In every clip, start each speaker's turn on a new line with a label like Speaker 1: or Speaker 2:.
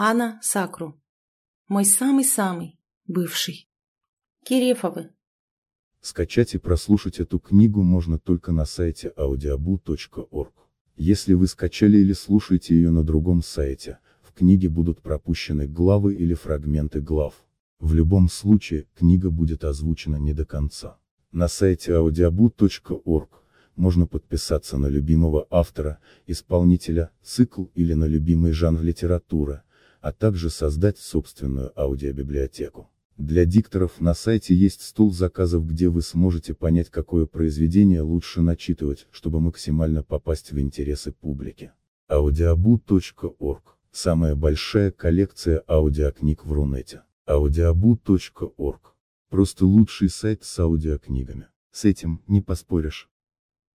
Speaker 1: Анна Сакру. Мой самый-самый бывший. Кирефовы.
Speaker 2: Скачать и прослушать эту книгу можно только на сайте audiobu.org. Если вы скачали или слушаете ее на другом сайте, в книге будут пропущены главы или фрагменты глав. В любом случае, книга будет озвучена не до конца. На сайте audiobu.org можно подписаться на любимого автора, исполнителя, цикл или на любимый жанр литературы, а также создать собственную аудиобиблиотеку. Для дикторов на сайте есть стол заказов, где вы сможете понять, какое произведение лучше начитывать, чтобы максимально попасть в интересы публики. audiobu.org – самая большая коллекция аудиокниг в Рунете. audiobu.org – просто лучший сайт с аудиокнигами. С этим не поспоришь.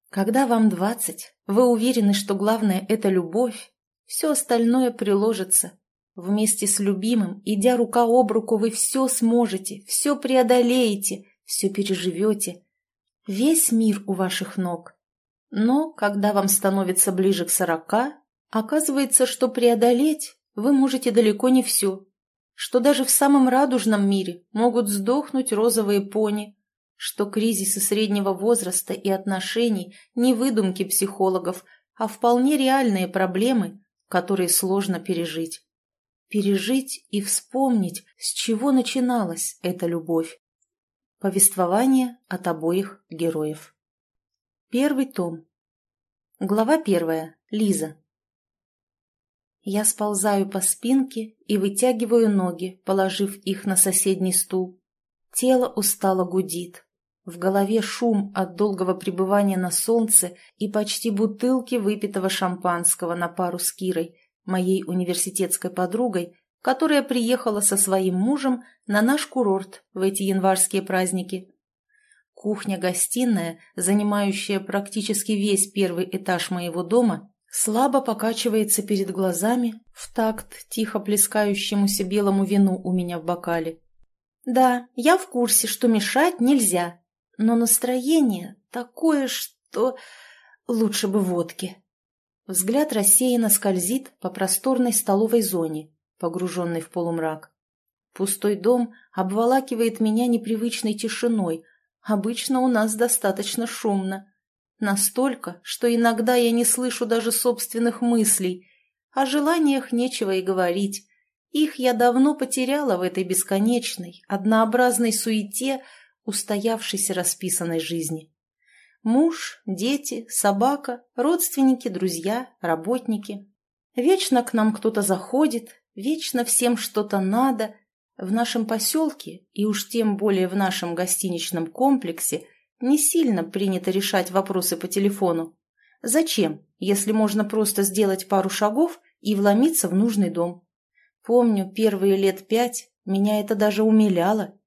Speaker 1: Когда вам двадцать, вы уверены, что главное – это любовь, все остальное приложится, Вместе с любимым, идя рука об руку, вы все сможете, все преодолеете, все переживете. Весь мир у ваших ног. Но, когда вам становится ближе к сорока, оказывается, что преодолеть вы можете далеко не все. Что даже в самом радужном мире могут сдохнуть розовые пони, что кризисы среднего возраста и отношений не выдумки психологов, а вполне реальные проблемы, которые сложно пережить пережить и вспомнить, с чего начиналась эта любовь. Повествование от обоих героев. Первый том. Глава первая. Лиза. Я сползаю по спинке и вытягиваю ноги, положив их на соседний стул. Тело устало гудит. В голове шум от долгого пребывания на солнце и почти бутылки выпитого шампанского на пару с Кирой, моей университетской подругой, которая приехала со своим мужем на наш курорт в эти январские праздники. Кухня-гостиная, занимающая практически весь первый этаж моего дома, слабо покачивается перед глазами в такт тихо плескающемуся белому вину у меня в бокале. Да, я в курсе, что мешать нельзя, но настроение такое, что лучше бы водки. Взгляд рассеянно скользит по просторной столовой зоне, погруженной в полумрак. Пустой дом обволакивает меня непривычной тишиной. Обычно у нас достаточно шумно. Настолько, что иногда я не слышу даже собственных мыслей. О желаниях нечего и говорить. Их я давно потеряла в этой бесконечной, однообразной суете устоявшейся расписанной жизни. Муж, дети, собака, родственники, друзья, работники. Вечно к нам кто-то заходит, вечно всем что-то надо. В нашем поселке, и уж тем более в нашем гостиничном комплексе, не сильно принято решать вопросы по телефону. Зачем, если можно просто сделать пару шагов и вломиться в нужный дом? Помню, первые лет пять меня это даже умиляло.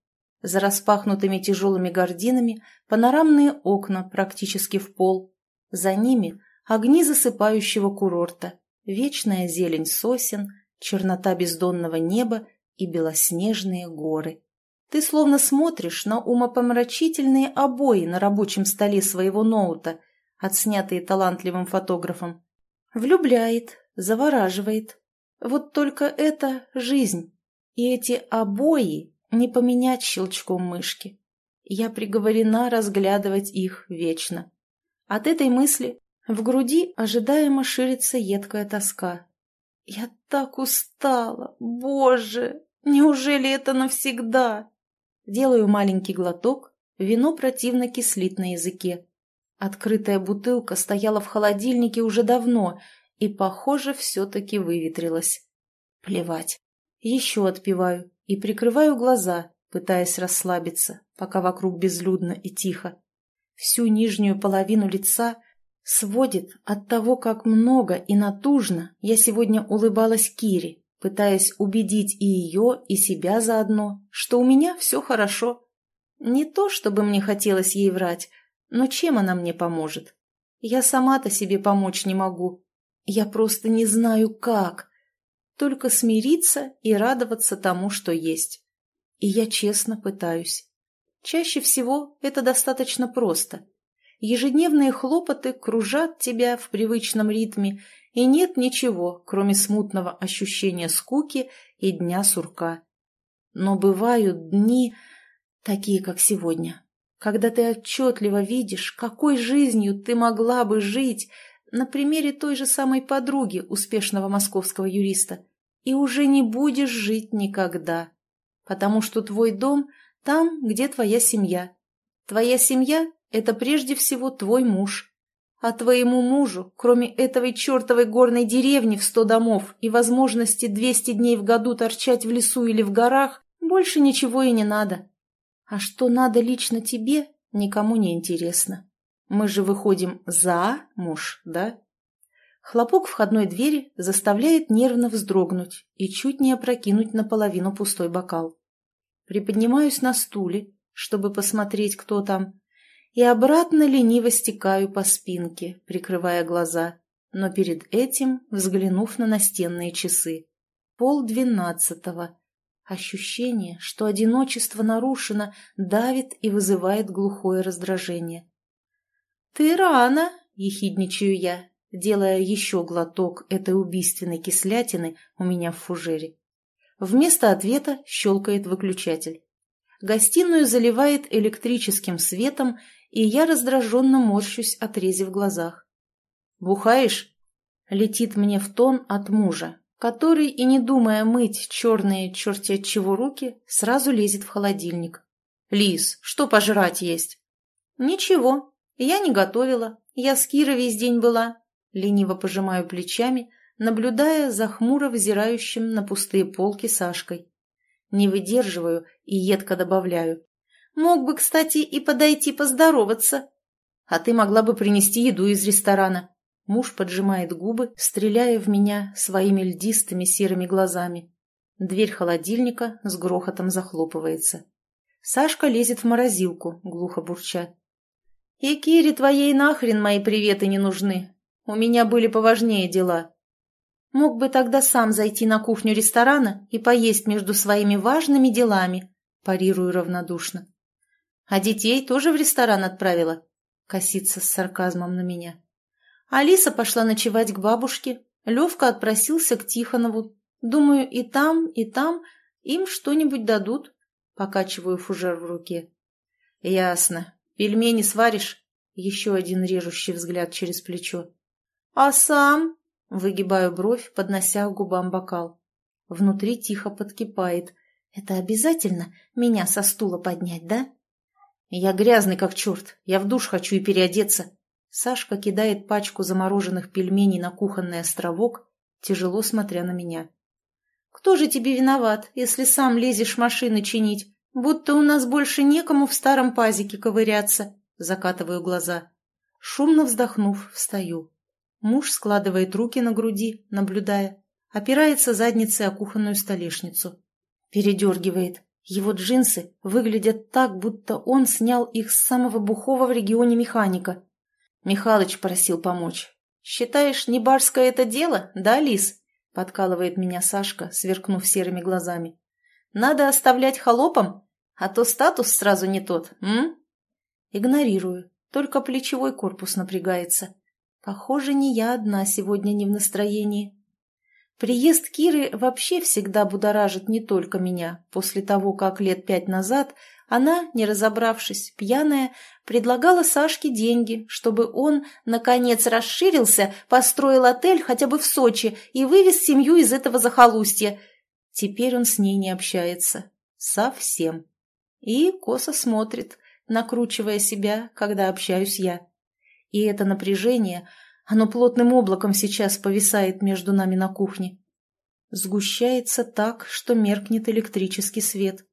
Speaker 1: За распахнутыми тяжелыми гардинами панорамные окна практически в пол. За ними огни засыпающего курорта, вечная зелень сосен, чернота бездонного неба и белоснежные горы. Ты словно смотришь на умопомрачительные обои на рабочем столе своего ноута, отснятые талантливым фотографом. Влюбляет, завораживает. Вот только это жизнь. И эти обои не поменять щелчком мышки. Я приговорена разглядывать их вечно. От этой мысли в груди ожидаемо ширится едкая тоска. Я так устала, боже, неужели это навсегда? Делаю маленький глоток, вино противно кислит на языке. Открытая бутылка стояла в холодильнике уже давно и, похоже, все-таки выветрилась. Плевать. Еще отпиваю и прикрываю глаза, пытаясь расслабиться, пока вокруг безлюдно и тихо. Всю нижнюю половину лица сводит от того, как много и натужно я сегодня улыбалась Кире, пытаясь убедить и ее, и себя заодно, что у меня все хорошо. Не то, чтобы мне хотелось ей врать, но чем она мне поможет? Я сама-то себе помочь не могу. Я просто не знаю, как только смириться и радоваться тому, что есть. И я честно пытаюсь. Чаще всего это достаточно просто. ежедневные хлопоты кружат тебя в привычном ритме, и нет ничего, кроме смутного ощущения скуки и дня сурка. Но бывают дни, такие как сегодня, когда ты отчетливо видишь, какой жизнью ты могла бы жить на примере той же самой подруги успешного московского юриста, и уже не будешь жить никогда, потому что твой дом там, где твоя семья. Твоя семья – это прежде всего твой муж. А твоему мужу, кроме этой чертовой горной деревни в сто домов и возможности двести дней в году торчать в лесу или в горах, больше ничего и не надо. А что надо лично тебе, никому не интересно. Мы же выходим за муж, да? Хлопок входной двери заставляет нервно вздрогнуть и чуть не опрокинуть наполовину пустой бокал. Приподнимаюсь на стуле, чтобы посмотреть, кто там, и обратно лениво стекаю по спинке, прикрывая глаза, но перед этим взглянув на настенные часы. Пол двенадцатого. Ощущение, что одиночество нарушено, давит и вызывает глухое раздражение. «Ты рано!» — ехидничаю я, делая еще глоток этой убийственной кислятины у меня в фужере. Вместо ответа щелкает выключатель. Гостиную заливает электрическим светом, и я раздраженно морщусь, отрезив глазах. «Бухаешь?» — летит мне в тон от мужа, который, и не думая мыть черные черти от чего руки, сразу лезет в холодильник. «Лис, что пожрать есть?» «Ничего, я не готовила, я с Кирой весь день была». Лениво пожимаю плечами, наблюдая за хмуро взирающим на пустые полки Сашкой. Не выдерживаю и едко добавляю. Мог бы, кстати, и подойти поздороваться. А ты могла бы принести еду из ресторана. Муж поджимает губы, стреляя в меня своими льдистыми серыми глазами. Дверь холодильника с грохотом захлопывается. Сашка лезет в морозилку, глухо бурча. «И Кире твоей нахрен мои приветы не нужны. У меня были поважнее дела». Мог бы тогда сам зайти на кухню ресторана и поесть между своими важными делами, парирую равнодушно. А детей тоже в ресторан отправила? Косится с сарказмом на меня. Алиса пошла ночевать к бабушке. Левка отпросился к Тихонову. Думаю, и там, и там им что-нибудь дадут. Покачиваю фужер в руке. Ясно. Пельмени сваришь? Еще один режущий взгляд через плечо. А сам? Выгибаю бровь, поднося к губам бокал. Внутри тихо подкипает. Это обязательно меня со стула поднять, да? «Я грязный как черт. Я в душ хочу и переодеться». Сашка кидает пачку замороженных пельменей на кухонный островок, тяжело смотря на меня. «Кто же тебе виноват, если сам лезешь машины чинить? Будто у нас больше некому в старом пазике ковыряться». Закатываю глаза. Шумно вздохнув, встаю. Муж складывает руки на груди, наблюдая. Опирается задницей о кухонную столешницу. Передергивает. Его джинсы выглядят так, будто он снял их с самого бухого в регионе механика. Михалыч просил помочь. «Считаешь, не барское это дело, да, Лис?» — подкалывает меня Сашка, сверкнув серыми глазами. «Надо оставлять холопом, а то статус сразу не тот, м?» Игнорирую, только плечевой корпус напрягается. Похоже, не я одна сегодня не в настроении. Приезд Киры вообще всегда будоражит не только меня. После того, как лет пять назад она, не разобравшись, пьяная, предлагала Сашке деньги, чтобы он, наконец, расширился, построил отель хотя бы в Сочи и вывез семью из этого захолустья. Теперь он с ней не общается. Совсем. И косо смотрит, накручивая себя, когда общаюсь я. И это напряжение – оно плотным облаком сейчас повисает между нами на кухне. Сгущается так, что меркнет электрический свет.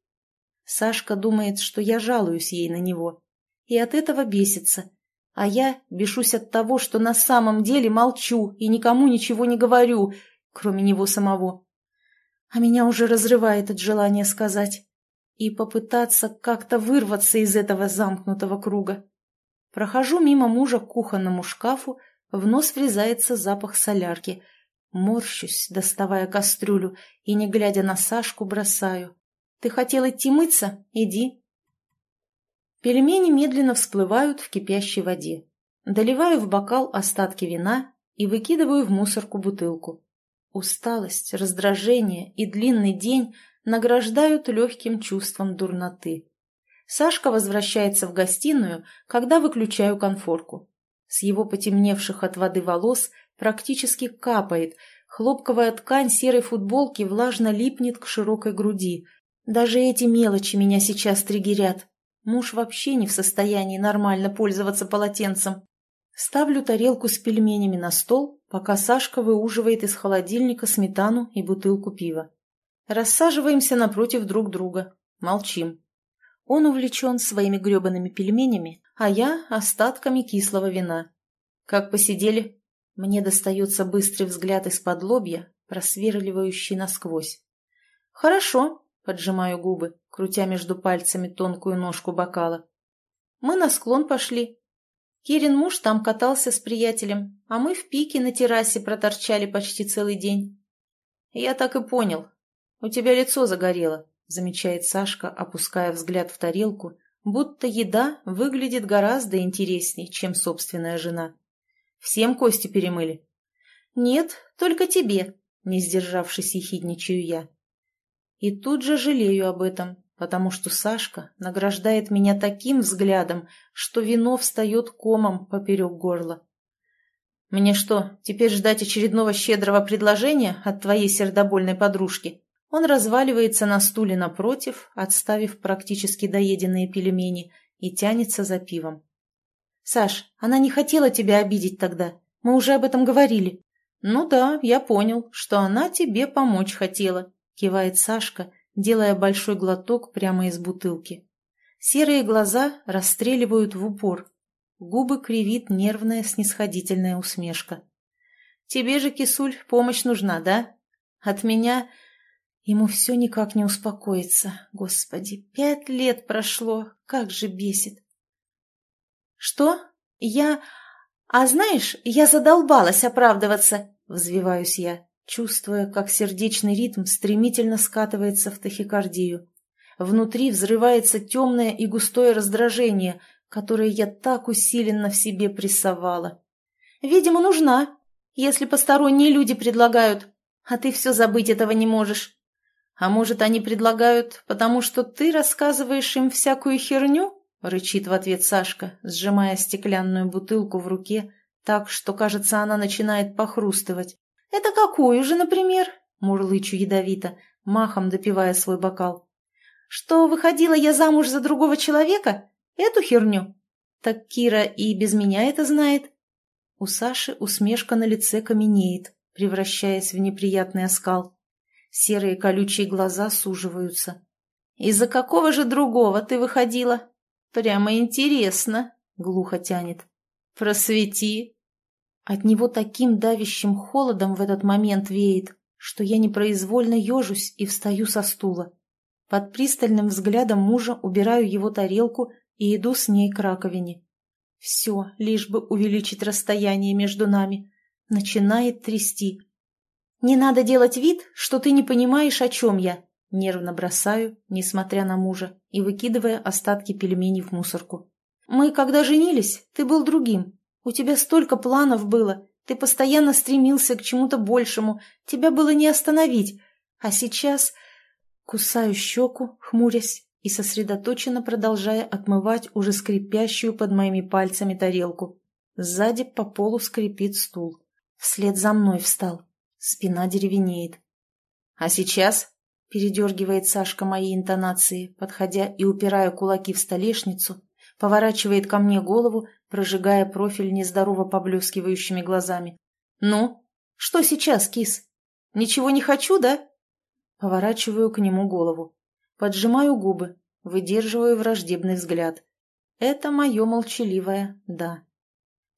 Speaker 1: Сашка думает, что я жалуюсь ей на него. И от этого бесится. А я бешусь от того, что на самом деле молчу и никому ничего не говорю, кроме него самого. А меня уже разрывает от желания сказать и попытаться как-то вырваться из этого замкнутого круга. Прохожу мимо мужа к кухонному шкафу в нос врезается запах солярки. Морщусь, доставая кастрюлю, и, не глядя на Сашку, бросаю. «Ты хотел идти мыться? Иди». Пельмени медленно всплывают в кипящей воде. Доливаю в бокал остатки вина и выкидываю в мусорку бутылку. Усталость, раздражение и длинный день награждают легким чувством дурноты. Сашка возвращается в гостиную, когда выключаю конфорку. С его потемневших от воды волос практически капает, хлопковая ткань серой футболки влажно липнет к широкой груди. Даже эти мелочи меня сейчас триггерят. Муж вообще не в состоянии нормально пользоваться полотенцем. Ставлю тарелку с пельменями на стол, пока Сашка выуживает из холодильника сметану и бутылку пива. Рассаживаемся напротив друг друга. Молчим. Он увлечен своими гребаными пельменями, а я – остатками кислого вина. Как посидели? Мне достается быстрый взгляд из-под лобья, просверливающий насквозь. «Хорошо», – поджимаю губы, крутя между пальцами тонкую ножку бокала. «Мы на склон пошли. Кирин муж там катался с приятелем, а мы в пике на террасе проторчали почти целый день». «Я так и понял. У тебя лицо загорело замечает Сашка, опуская взгляд в тарелку, будто еда выглядит гораздо интереснее, чем собственная жена. Всем кости перемыли? Нет, только тебе, не сдержавшись ехидничаю я. И тут же жалею об этом, потому что Сашка награждает меня таким взглядом, что вино встает комом поперек горла. Мне что, теперь ждать очередного щедрого предложения от твоей сердобольной подружки? Он разваливается на стуле напротив, отставив практически доеденные пельмени, и тянется за пивом. «Саш, она не хотела тебя обидеть тогда. Мы уже об этом говорили». «Ну да, я понял, что она тебе помочь хотела», — кивает Сашка, делая большой глоток прямо из бутылки. Серые глаза расстреливают в упор. Губы кривит нервная снисходительная усмешка. «Тебе же, кисуль, помощь нужна, да? От меня Ему все никак не успокоится. Господи, пять лет прошло, как же бесит. Что? Я... А знаешь, я задолбалась оправдываться, взвиваюсь я, чувствуя, как сердечный ритм стремительно скатывается в тахикардию. Внутри взрывается темное и густое раздражение, которое я так усиленно в себе прессовала. Видимо, нужна, если посторонние люди предлагают, а ты все забыть этого не можешь. «А может, они предлагают, потому что ты рассказываешь им всякую херню?» — рычит в ответ Сашка, сжимая стеклянную бутылку в руке так, что, кажется, она начинает похрустывать. «Это какую же, например?» — мурлычу ядовито, махом допивая свой бокал. «Что, выходила я замуж за другого человека? Эту херню? Так Кира и без меня это знает». У Саши усмешка на лице каменеет, превращаясь в неприятный оскал. Серые колючие глаза суживаются. «Из-за какого же другого ты выходила?» «Прямо интересно», — глухо тянет. «Просвети». От него таким давящим холодом в этот момент веет, что я непроизвольно ежусь и встаю со стула. Под пристальным взглядом мужа убираю его тарелку и иду с ней к раковине. Все, лишь бы увеличить расстояние между нами. Начинает трясти. «Не надо делать вид, что ты не понимаешь, о чем я», — нервно бросаю, несмотря на мужа, и выкидывая остатки пельменей в мусорку. «Мы, когда женились, ты был другим. У тебя столько планов было, ты постоянно стремился к чему-то большему, тебя было не остановить. А сейчас...» Кусаю щеку, хмурясь, и сосредоточенно продолжая отмывать уже скрипящую под моими пальцами тарелку. Сзади по полу скрипит стул. Вслед за мной встал. Спина деревенеет. «А сейчас?» — передергивает Сашка мои интонации, подходя и упирая кулаки в столешницу, поворачивает ко мне голову, прожигая профиль нездорово поблескивающими глазами. «Ну? Что сейчас, кис? Ничего не хочу, да?» Поворачиваю к нему голову. Поджимаю губы, выдерживаю враждебный взгляд. Это мое молчаливое «да».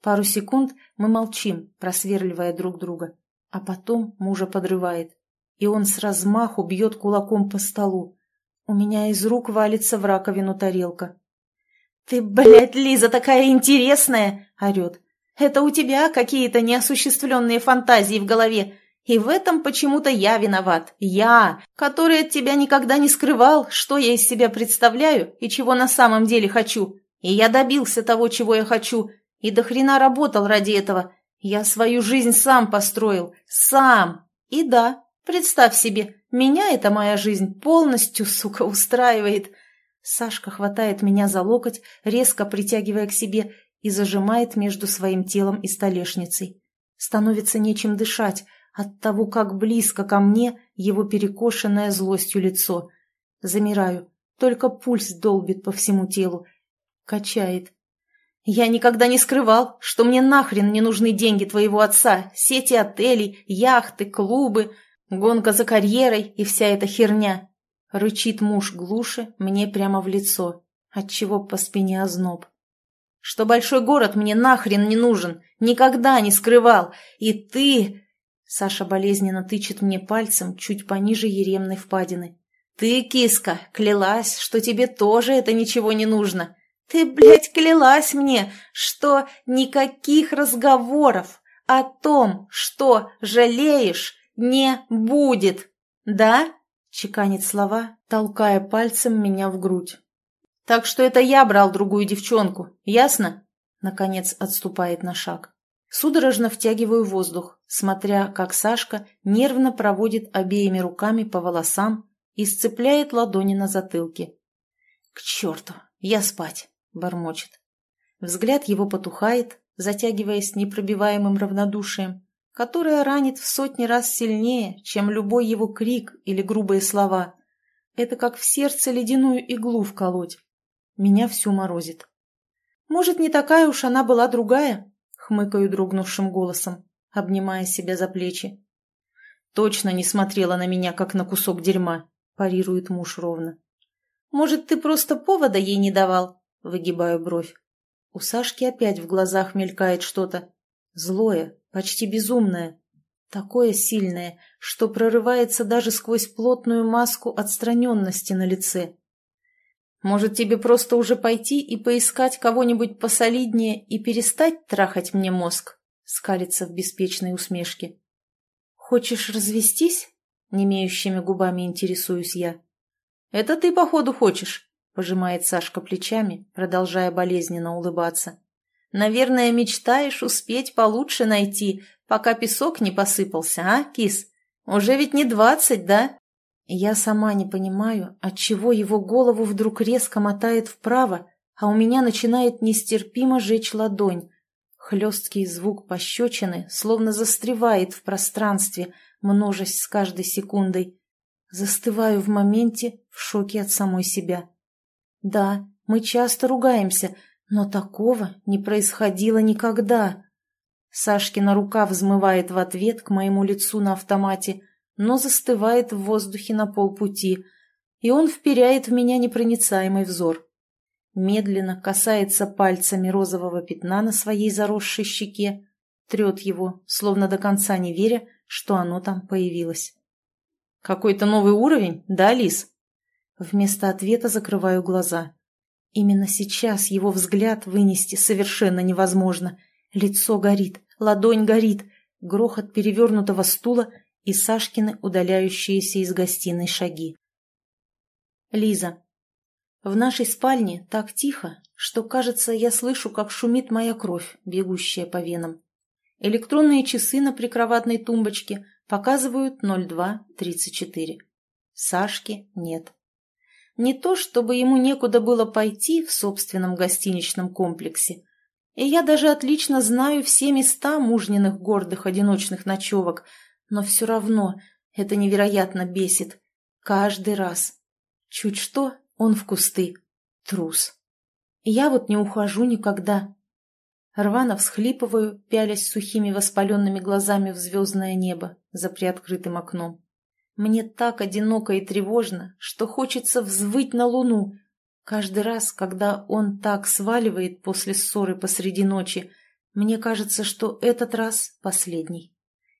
Speaker 1: Пару секунд мы молчим, просверливая друг друга. А потом мужа подрывает, и он с размаху бьет кулаком по столу. У меня из рук валится в раковину тарелка. «Ты, блядь, Лиза, такая интересная!» — орет. «Это у тебя какие-то неосуществленные фантазии в голове, и в этом почему-то я виноват. Я, который от тебя никогда не скрывал, что я из себя представляю и чего на самом деле хочу. И я добился того, чего я хочу, И до хрена работал ради этого. Я свою жизнь сам построил. Сам. И да, представь себе, меня эта моя жизнь полностью, сука, устраивает. Сашка хватает меня за локоть, резко притягивая к себе, и зажимает между своим телом и столешницей. Становится нечем дышать от того, как близко ко мне его перекошенное злостью лицо. Замираю, только пульс долбит по всему телу. Качает. Я никогда не скрывал, что мне нахрен не нужны деньги твоего отца, сети отелей, яхты, клубы, гонка за карьерой и вся эта херня. Рычит муж глуше мне прямо в лицо, отчего по спине озноб. Что большой город мне нахрен не нужен, никогда не скрывал, и ты... Саша болезненно тычет мне пальцем чуть пониже еремной впадины. «Ты, киска, клялась, что тебе тоже это ничего не нужно. Ты, блядь, клялась мне, что никаких разговоров о том, что жалеешь, не будет. Да?» Чеканит слова, толкая пальцем меня в грудь. «Так что это я брал другую девчонку, ясно?» Наконец отступает на шаг. Судорожно втягиваю воздух, смотря, как Сашка нервно проводит обеими руками по волосам и сцепляет ладони на затылке. «К черту! Я спать!» — бормочет. Взгляд его потухает, затягиваясь непробиваемым равнодушием, которое ранит в сотни раз сильнее, чем любой его крик или грубые слова. Это как в сердце ледяную иглу вколоть. Меня всю морозит. Может, не такая уж она была другая? Хмыкаю дрогнувшим голосом, обнимая себя за плечи. Точно не смотрела на меня, как на кусок дерьма, парирует муж ровно. Может, ты просто повода ей не давал? Выгибаю бровь. У Сашки опять в глазах мелькает что-то. Злое, почти безумное. Такое сильное, что прорывается даже сквозь плотную маску отстраненности на лице. Может, тебе просто уже пойти и поискать кого-нибудь посолиднее и перестать трахать мне мозг?» — скалится в беспечной усмешке. «Хочешь развестись?» — немеющими губами интересуюсь я. «Это ты, походу, хочешь?» — пожимает Сашка плечами, продолжая болезненно улыбаться. «Наверное, мечтаешь успеть получше найти, пока песок не посыпался, а, кис? Уже ведь не двадцать, да?» Я сама не понимаю, отчего его голову вдруг резко мотает вправо, а у меня начинает нестерпимо жечь ладонь. Хлесткий звук пощечины словно застревает в пространстве, множась с каждой секундой. Застываю в моменте в шоке от самой себя. Да, мы часто ругаемся, но такого не происходило никогда. Сашкина рука взмывает в ответ к моему лицу на автомате, но застывает в воздухе на полпути, и он вперяет в меня непроницаемый взор. Медленно касается пальцами розового пятна на своей заросшей щеке, трет его, словно до конца не веря, что оно там появилось. «Какой-то новый уровень, да, Лис?» Вместо ответа закрываю глаза. Именно сейчас его взгляд вынести совершенно невозможно. Лицо горит, ладонь горит, грохот перевернутого стула и Сашкины удаляющиеся из гостиной шаги. Лиза. В нашей спальне так тихо, что, кажется, я слышу, как шумит моя кровь, бегущая по венам. Электронные часы на прикроватной тумбочке показывают 02.34. Сашки нет. Не то, чтобы ему некуда было пойти в собственном гостиничном комплексе. И я даже отлично знаю все места мужниных гордых одиночных ночевок, но все равно это невероятно бесит. Каждый раз. Чуть что, он в кусты. Трус. я вот не ухожу никогда. Рвано всхлипываю, пялясь сухими воспаленными глазами в звездное небо за приоткрытым окном. Мне так одиноко и тревожно, что хочется взвыть на луну. Каждый раз, когда он так сваливает после ссоры посреди ночи, мне кажется, что этот раз последний.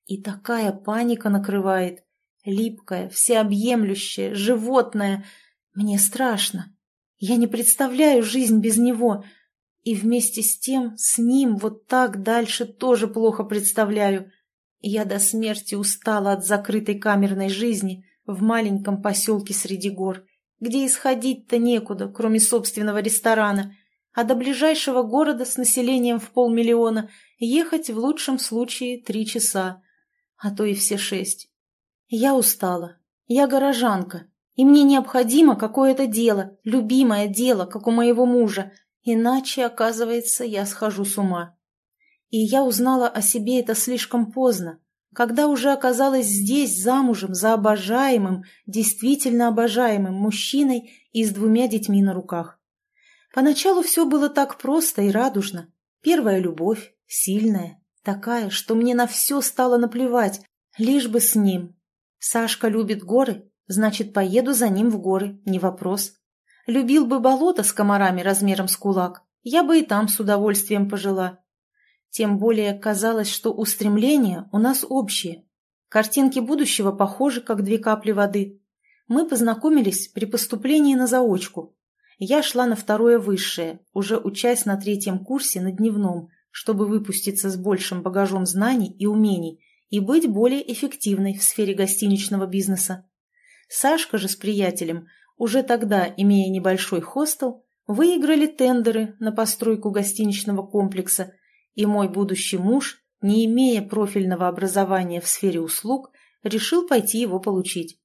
Speaker 1: И такая паника накрывает, липкая, всеобъемлющая, животная. Мне страшно. Я не представляю жизнь без него. И вместе с тем, с ним вот так дальше тоже плохо представляю. Я до смерти устала от закрытой камерной жизни в маленьком поселке среди гор, где исходить-то некуда, кроме собственного ресторана, а до ближайшего города с населением в полмиллиона ехать в лучшем случае три часа, а то и все шесть. Я устала. Я горожанка, и мне необходимо какое-то дело, любимое дело, как у моего мужа, иначе, оказывается, я схожу с ума. И я узнала о себе это слишком поздно, когда уже оказалась здесь замужем за обожаемым, действительно обожаемым мужчиной и с двумя детьми на руках. Поначалу все было так просто и радужно. Первая любовь, сильная, такая, что мне на все стало наплевать, лишь бы с ним. Сашка любит горы, значит, поеду за ним в горы, не вопрос. Любил бы болото с комарами размером с кулак, я бы и там с удовольствием пожила. Тем более казалось, что устремления у нас общие. Картинки будущего похожи, как две капли воды. Мы познакомились при поступлении на заочку. Я шла на второе высшее, уже учась на третьем курсе на дневном, чтобы выпуститься с большим багажом знаний и умений и быть более эффективной в сфере гостиничного бизнеса. Сашка же с приятелем, уже тогда имея небольшой хостел, выиграли тендеры на постройку гостиничного комплекса и мой будущий муж, не имея профильного образования в сфере услуг, решил пойти его получить.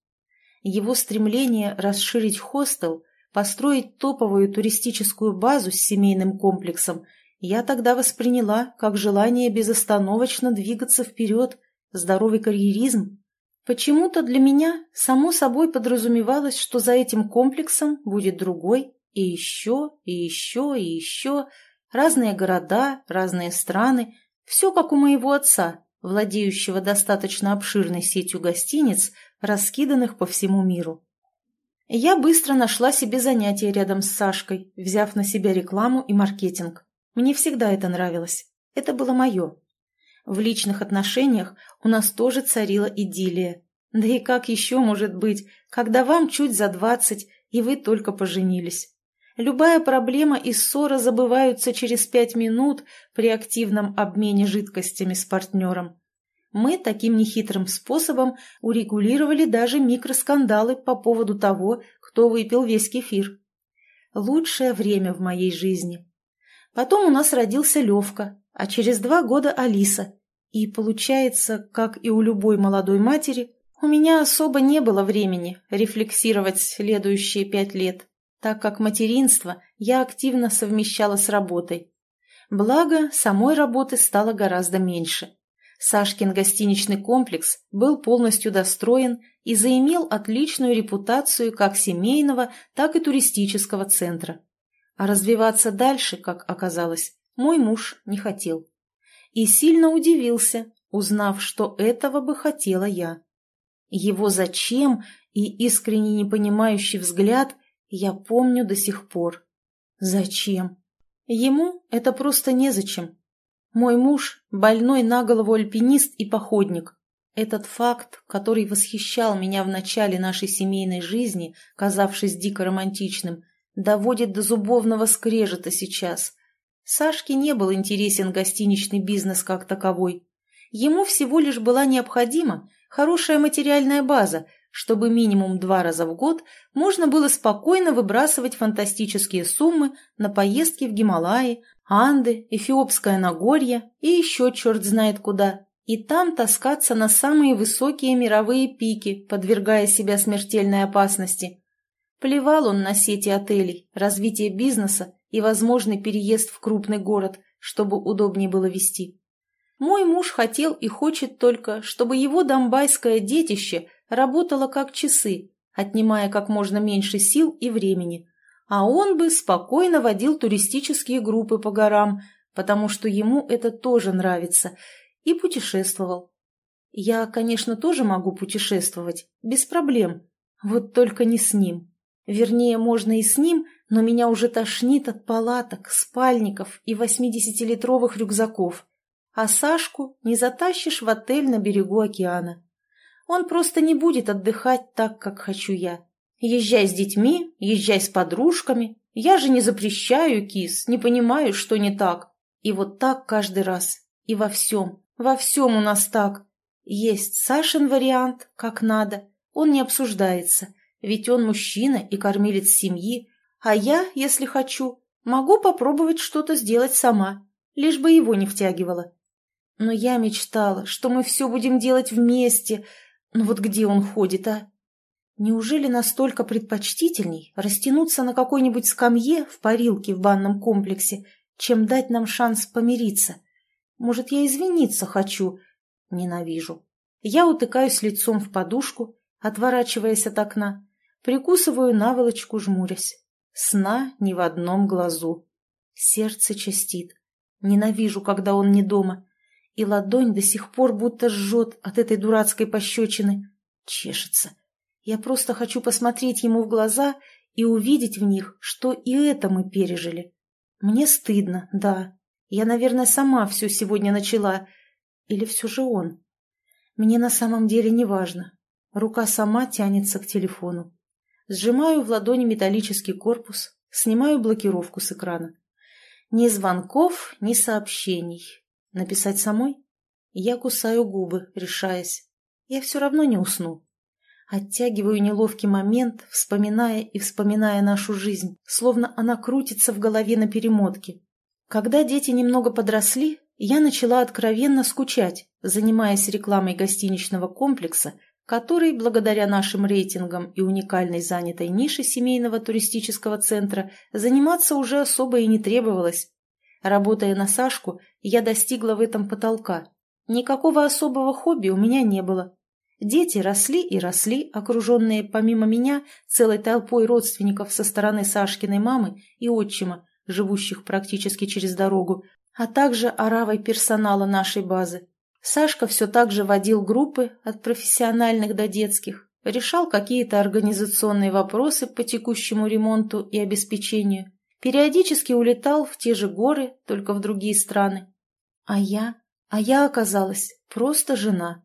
Speaker 1: Его стремление расширить хостел, построить топовую туристическую базу с семейным комплексом я тогда восприняла как желание безостановочно двигаться вперед, здоровый карьеризм. Почему-то для меня само собой подразумевалось, что за этим комплексом будет другой, и еще, и еще, и еще, Разные города, разные страны, все как у моего отца, владеющего достаточно обширной сетью гостиниц, раскиданных по всему миру. Я быстро нашла себе занятие рядом с Сашкой, взяв на себя рекламу и маркетинг. Мне всегда это нравилось. Это было мое. В личных отношениях у нас тоже царила идиллия. Да и как еще может быть, когда вам чуть за двадцать, и вы только поженились? Любая проблема и ссора забываются через пять минут при активном обмене жидкостями с партнером. Мы таким нехитрым способом урегулировали даже микроскандалы по поводу того, кто выпил весь кефир. Лучшее время в моей жизни. Потом у нас родился Левка, а через два года Алиса. И получается, как и у любой молодой матери, у меня особо не было времени рефлексировать следующие пять лет так как материнство я активно совмещала с работой. Благо, самой работы стало гораздо меньше. Сашкин гостиничный комплекс был полностью достроен и заимел отличную репутацию как семейного, так и туристического центра. А развиваться дальше, как оказалось, мой муж не хотел. И сильно удивился, узнав, что этого бы хотела я. Его зачем и искренне непонимающий взгляд – я помню до сих пор. Зачем? Ему это просто незачем. Мой муж – больной на голову альпинист и походник. Этот факт, который восхищал меня в начале нашей семейной жизни, казавшись дико романтичным, доводит до зубовного скрежета сейчас. Сашке не был интересен гостиничный бизнес как таковой. Ему всего лишь была необходима хорошая материальная база, чтобы минимум два раза в год можно было спокойно выбрасывать фантастические суммы на поездки в Гималаи, Анды, Эфиопское Нагорье и еще черт знает куда, и там таскаться на самые высокие мировые пики, подвергая себя смертельной опасности. Плевал он на сети отелей, развитие бизнеса и возможный переезд в крупный город, чтобы удобнее было вести. Мой муж хотел и хочет только, чтобы его донбайское детище работало как часы, отнимая как можно меньше сил и времени, а он бы спокойно водил туристические группы по горам, потому что ему это тоже нравится, и путешествовал. Я, конечно, тоже могу путешествовать, без проблем, вот только не с ним. Вернее, можно и с ним, но меня уже тошнит от палаток, спальников и восьмидесятилитровых рюкзаков а Сашку не затащишь в отель на берегу океана. Он просто не будет отдыхать так, как хочу я. Езжай с детьми, езжай с подружками. Я же не запрещаю, кис, не понимаю, что не так. И вот так каждый раз. И во всем, во всем у нас так. Есть Сашин вариант, как надо. Он не обсуждается, ведь он мужчина и кормилец семьи. А я, если хочу, Могу попробовать что-то сделать сама, лишь бы его не втягивала. Но я мечтала, что мы все будем делать вместе. Но вот где он ходит, а? Неужели настолько предпочтительней растянуться на какой-нибудь скамье в парилке в банном комплексе, чем дать нам шанс помириться? Может, я извиниться хочу? Ненавижу. Я утыкаюсь лицом в подушку, отворачиваясь от окна, прикусываю наволочку, жмурясь. Сна ни в одном глазу. Сердце частит. Ненавижу, когда он не дома. И ладонь до сих пор будто жжет от этой дурацкой пощечины. Чешется. Я просто хочу посмотреть ему в глаза и увидеть в них, что и это мы пережили. Мне стыдно, да. Я, наверное, сама все сегодня начала. Или все же он? Мне на самом деле не важно. Рука сама тянется к телефону. Сжимаю в ладони металлический корпус, снимаю блокировку с экрана. Ни звонков, ни сообщений. Написать самой? Я кусаю губы, решаясь. Я все равно не усну. Оттягиваю неловкий момент, вспоминая и вспоминая нашу жизнь, словно она крутится в голове на перемотке. Когда дети немного подросли, я начала откровенно скучать, занимаясь рекламой гостиничного комплекса, который, благодаря нашим рейтингам и уникальной занятой нише семейного туристического центра, заниматься уже особо и не требовалось. Работая на Сашку, я достигла в этом потолка. Никакого особого хобби у меня не было, Дети росли и росли, окруженные помимо меня целой толпой родственников со стороны Сашкиной мамы и отчима, живущих практически через дорогу, а также оравой персонала нашей базы. Сашка все так же водил группы от профессиональных до детских, решал какие-то организационные вопросы по текущему ремонту и обеспечению, периодически улетал в те же горы, только в другие страны. А я? А я оказалась просто жена.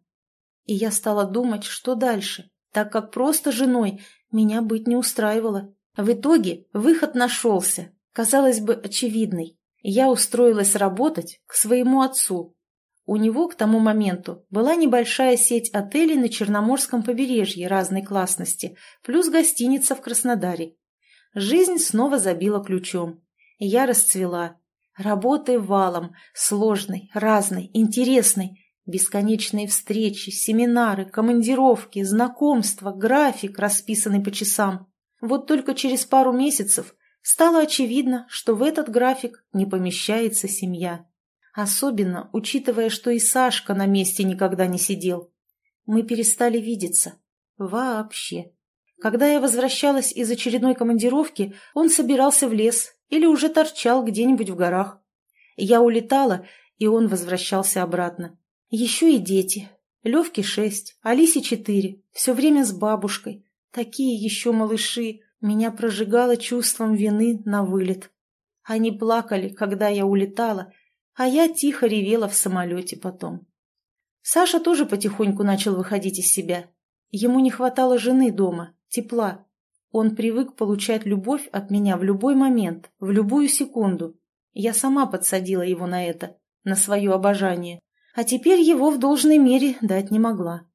Speaker 1: И я стала думать, что дальше, так как просто женой меня быть не устраивало. В итоге выход нашелся, казалось бы, очевидный. Я устроилась работать к своему отцу. У него к тому моменту была небольшая сеть отелей на Черноморском побережье разной классности, плюс гостиница в Краснодаре. Жизнь снова забила ключом. Я расцвела. Работы валом, сложной, разной, интересной, Бесконечные встречи, семинары, командировки, знакомства, график, расписанный по часам. Вот только через пару месяцев стало очевидно, что в этот график не помещается семья. Особенно, учитывая, что и Сашка на месте никогда не сидел. Мы перестали видеться. Вообще. Когда я возвращалась из очередной командировки, он собирался в лес или уже торчал где-нибудь в горах. Я улетала, и он возвращался обратно. Еще и дети. Левке шесть, Алисе четыре. Все время с бабушкой. Такие еще малыши. Меня прожигало чувством вины на вылет. Они плакали, когда я улетала, а я тихо ревела в самолете потом. Саша тоже потихоньку начал выходить из себя. Ему не хватало жены дома, тепла. Он привык получать любовь от меня в любой момент, в любую секунду. Я сама подсадила его на это, на свое обожание а теперь его в должной мере дать не могла.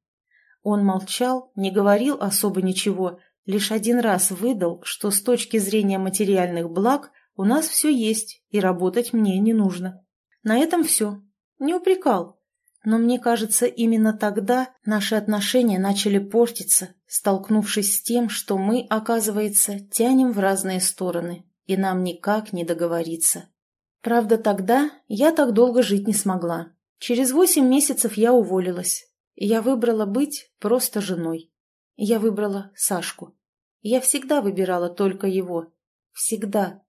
Speaker 1: Он молчал, не говорил особо ничего, лишь один раз выдал, что с точки зрения материальных благ у нас все есть, и работать мне не нужно. На этом все. Не упрекал. Но мне кажется, именно тогда наши отношения начали портиться, столкнувшись с тем, что мы, оказывается, тянем в разные стороны, и нам никак не договориться. Правда, тогда я так долго жить не смогла. Через восемь месяцев я уволилась. Я выбрала быть просто женой. Я выбрала Сашку. Я всегда выбирала только его. Всегда.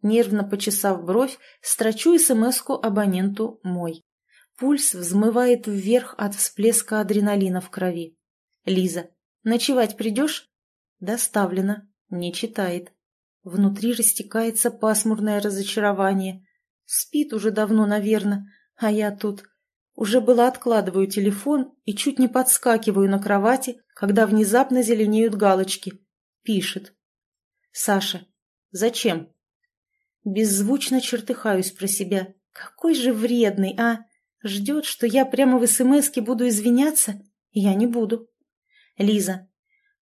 Speaker 1: Нервно почесав бровь, строчу СМС-ку абоненту «Мой». Пульс взмывает вверх от всплеска адреналина в крови. «Лиза, ночевать придешь?» «Доставлено». Не читает. Внутри растекается пасмурное разочарование. Спит уже давно, наверное. А я тут уже было откладываю телефон и чуть не подскакиваю на кровати, когда внезапно зеленеют галочки. Пишет. Саша. Зачем? Беззвучно чертыхаюсь про себя. Какой же вредный, а? Ждет, что я прямо в СМСке буду извиняться? Я не буду. Лиза.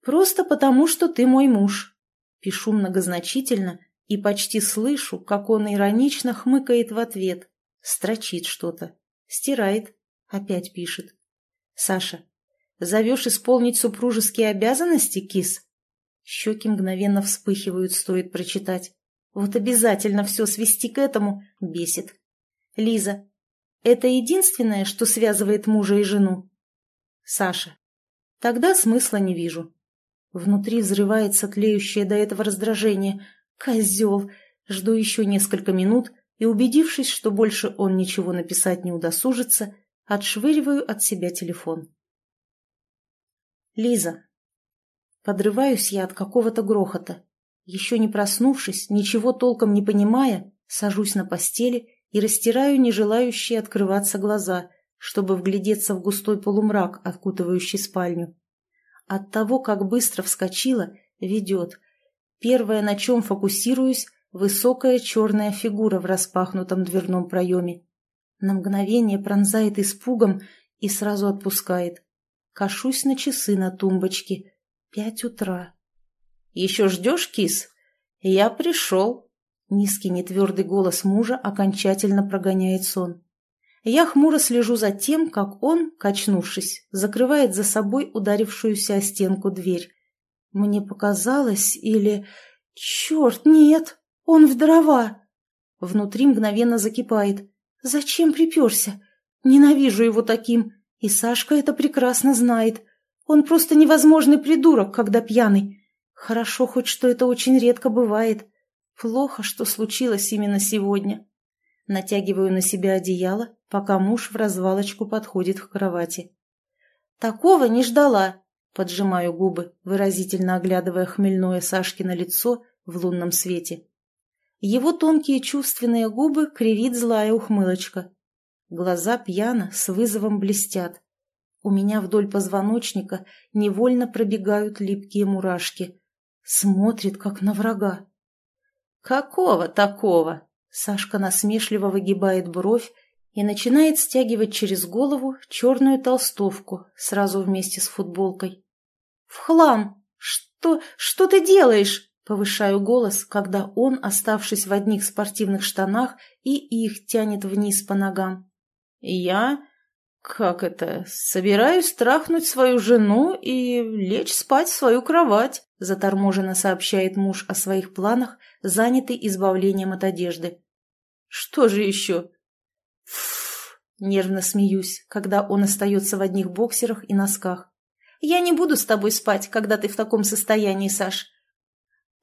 Speaker 1: Просто потому, что ты мой муж. Пишу многозначительно и почти слышу, как он иронично хмыкает в ответ, строчит что-то, стирает, опять пишет. «Саша, зовешь исполнить супружеские обязанности, кис?» Щеки мгновенно вспыхивают, стоит прочитать. Вот обязательно все свести к этому бесит. Лиза. Это единственное, что связывает мужа и жену? Саша. Тогда смысла не вижу. Внутри взрывается тлеющее до этого раздражение. Козел. Жду еще несколько минут и, убедившись, что больше он ничего написать не удосужится, отшвыриваю от себя телефон. Лиза. Подрываюсь я от какого-то грохота. Еще не проснувшись, ничего толком не понимая, сажусь на постели и растираю нежелающие открываться глаза, чтобы вглядеться в густой полумрак, окутывающий спальню. От того, как быстро вскочила, ведет. Первое, на чем фокусируюсь, высокая черная фигура в распахнутом дверном проеме. На мгновение пронзает испугом и сразу отпускает. Кашусь на часы на тумбочке. Пять утра. «Еще ждешь, кис?» «Я пришел». Низкий нетвердый голос мужа окончательно прогоняет сон. Я хмуро слежу за тем, как он, качнувшись, закрывает за собой ударившуюся о стенку дверь. Мне показалось, или... Черт, нет! Он в дрова! Внутри мгновенно закипает. Зачем приперся? Ненавижу его таким, и Сашка это прекрасно знает. Он просто невозможный придурок, когда пьяный. Хорошо хоть, что это очень редко бывает. Плохо, что случилось именно сегодня. Натягиваю на себя одеяло, пока муж в развалочку подходит к кровати. «Такого не ждала!» — поджимаю губы, выразительно оглядывая хмельное Сашкино лицо в лунном свете. Его тонкие чувственные губы кривит злая ухмылочка. Глаза пьяно с вызовом блестят. У меня вдоль позвоночника невольно пробегают липкие мурашки. Смотрит, как на врага. «Какого такого?» Сашка насмешливо выгибает бровь и начинает стягивать через голову черную толстовку, сразу вместе с футболкой. «В хлам! Что... что ты делаешь?» Повышаю голос, когда он, оставшись в одних спортивных штанах, и их тянет вниз по ногам. «Я... как это... собираюсь трахнуть свою жену и лечь спать в свою кровать», заторможенно сообщает муж о своих планах, занятый избавлением от одежды. «Что же еще?» Нервно смеюсь, когда он остается в одних боксерах и носках. «Я не буду с тобой спать, когда ты в таком состоянии, Саш».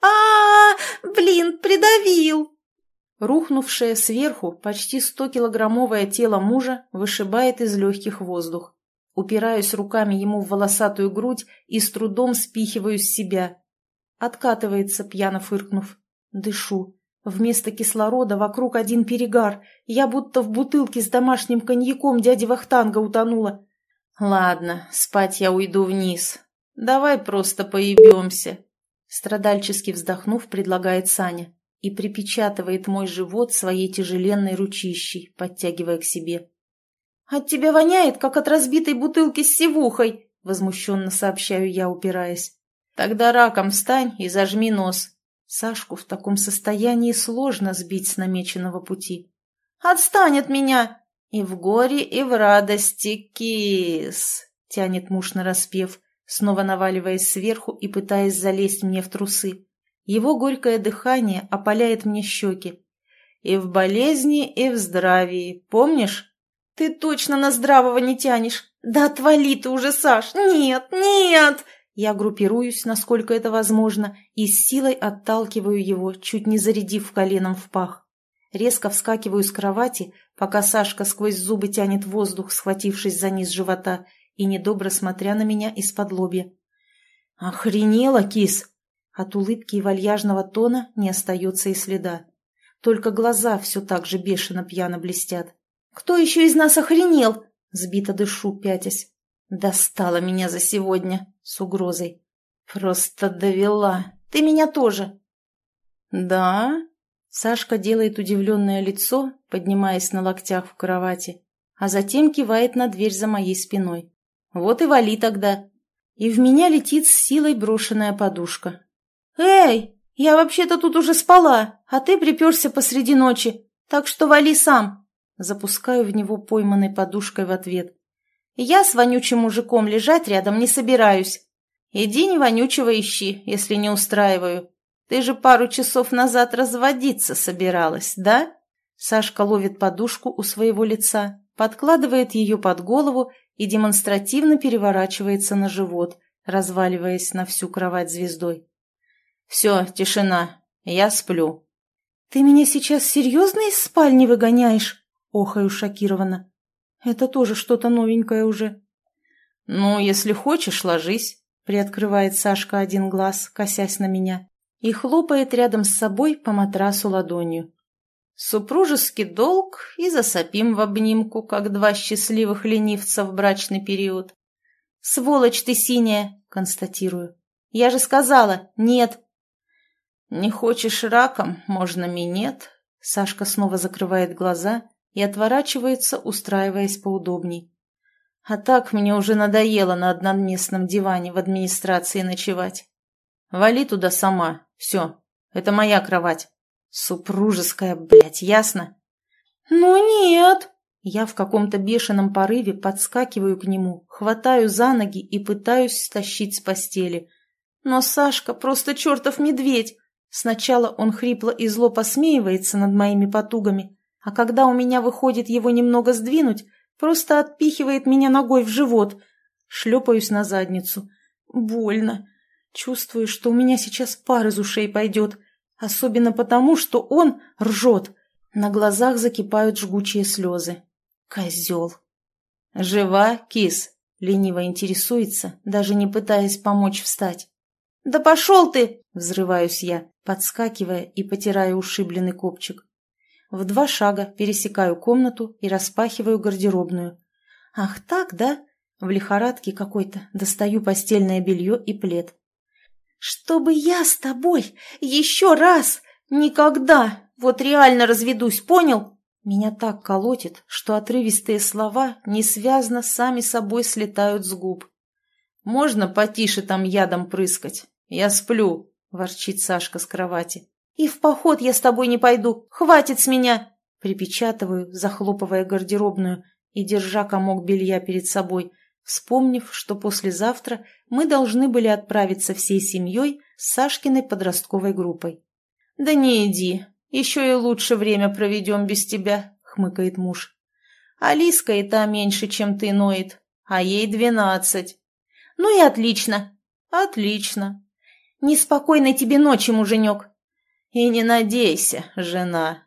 Speaker 1: а, -а, -а Блин, придавил!» Рухнувшее сверху почти стокилограммовое тело мужа вышибает из легких воздух. Упираюсь руками ему в волосатую грудь и с трудом спихиваю с себя. Откатывается, пьяно фыркнув. Дышу. Вместо кислорода вокруг один перегар. Я будто в бутылке с домашним коньяком дяди Вахтанга утонула. Ладно, спать я уйду вниз. Давай просто поебемся. Страдальчески вздохнув, предлагает Саня и припечатывает мой живот своей тяжеленной ручищей, подтягивая к себе. «От тебя воняет, как от разбитой бутылки с сивухой!» — возмущенно сообщаю я, упираясь. «Тогда раком встань и зажми нос». Сашку в таком состоянии сложно сбить с намеченного пути. «Отстань от меня!» «И в горе, и в радости, кис!» — тянет муж нараспев, снова наваливаясь сверху и пытаясь залезть мне в трусы. Его горькое дыхание опаляет мне щеки. «И в болезни, и в здравии, помнишь?» «Ты точно на здравого не тянешь! Да отвали ты уже, Саш! Нет, нет!» Я группируюсь, насколько это возможно, и с силой отталкиваю его, чуть не зарядив коленом в пах. Резко вскакиваю с кровати, пока Сашка сквозь зубы тянет воздух, схватившись за низ живота и недобро смотря на меня из-под лобья. «Охренела, кис!» От улыбки и вальяжного тона не остается и следа. Только глаза все так же бешено пьяно блестят. «Кто еще из нас охренел?» — сбито дышу, пятясь. «Достала меня за сегодня», — с угрозой. «Просто довела. Ты меня тоже». «Да?» — Сашка делает удивленное лицо, поднимаясь на локтях в кровати, а затем кивает на дверь за моей спиной. «Вот и вали тогда». И в меня летит с силой брошенная подушка. «Эй, Я вообще-то тут уже спала, а ты приперся посреди ночи, так что вали сам. Запускаю в него пойманной подушкой в ответ. Я с вонючим мужиком лежать рядом не собираюсь. Иди не вонючего ищи, если не устраиваю. Ты же пару часов назад разводиться собиралась, да? Сашка ловит подушку у своего лица, подкладывает ее под голову и демонстративно переворачивается на живот, разваливаясь на всю кровать звездой. «Все, тишина, я сплю». «Ты меня сейчас серьезно из спальни выгоняешь?» — охаю шокированно. «Это тоже что-то новенькое уже». «Ну, если хочешь, ложись», — приоткрывает Сашка один глаз, косясь на меня, и хлопает рядом с собой по матрасу ладонью. Супружеский долг и засопим в обнимку, как два счастливых ленивца в брачный период. «Сволочь ты синяя!» — констатирую. «Я же сказала, нет!» «Не хочешь раком, можно минет?» Сашка снова закрывает глаза и отворачивается, устраиваясь поудобней. «А так мне уже надоело на одноместном диване в администрации ночевать. Вали туда сама, все, это моя кровать». Супружеская, блядь, ясно? Ну нет. Я в каком-то бешеном порыве подскакиваю к нему, хватаю за ноги и пытаюсь стащить с постели. Но Сашка просто чертов медведь. Сначала он хрипло и зло посмеивается над моими потугами, а когда у меня выходит его немного сдвинуть, просто отпихивает меня ногой в живот. Шлепаюсь на задницу. Больно. Чувствую, что у меня сейчас пар из ушей пойдет. Особенно потому, что он ржет. На глазах закипают жгучие слезы. Козел. «Жива, кис?» — лениво интересуется, даже не пытаясь помочь встать. «Да пошел ты!» — взрываюсь я, подскакивая и потирая ушибленный копчик. В два шага пересекаю комнату и распахиваю гардеробную. «Ах так, да?» В лихорадке какой-то достаю постельное белье и плед. «Чтобы я с тобой еще раз! Никогда! Вот реально разведусь, понял?» Меня так колотит, что отрывистые слова несвязно сами собой слетают с губ. «Можно потише там ядом прыскать? Я сплю», — ворчит Сашка с кровати. «И в поход я с тобой не пойду. Хватит с меня!» Припечатываю, захлопывая гардеробную и держа комок белья перед собой, вспомнив, что послезавтра мы должны были отправиться всей семьей с Сашкиной подростковой группой. «Да не иди, еще и лучше время проведем без тебя», — хмыкает муж. «Алиска и та меньше, чем ты ноет, а ей двенадцать». «Ну и отлично». «Отлично». «Неспокойной тебе ночи, муженек». «И не надейся, жена».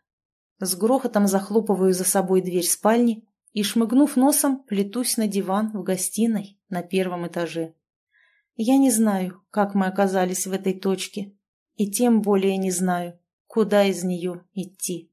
Speaker 1: С грохотом захлопываю за собой дверь спальни и, шмыгнув носом, плетусь на диван в гостиной на первом этаже. Я не знаю, как мы оказались в этой точке, и тем более не знаю, куда из нее идти.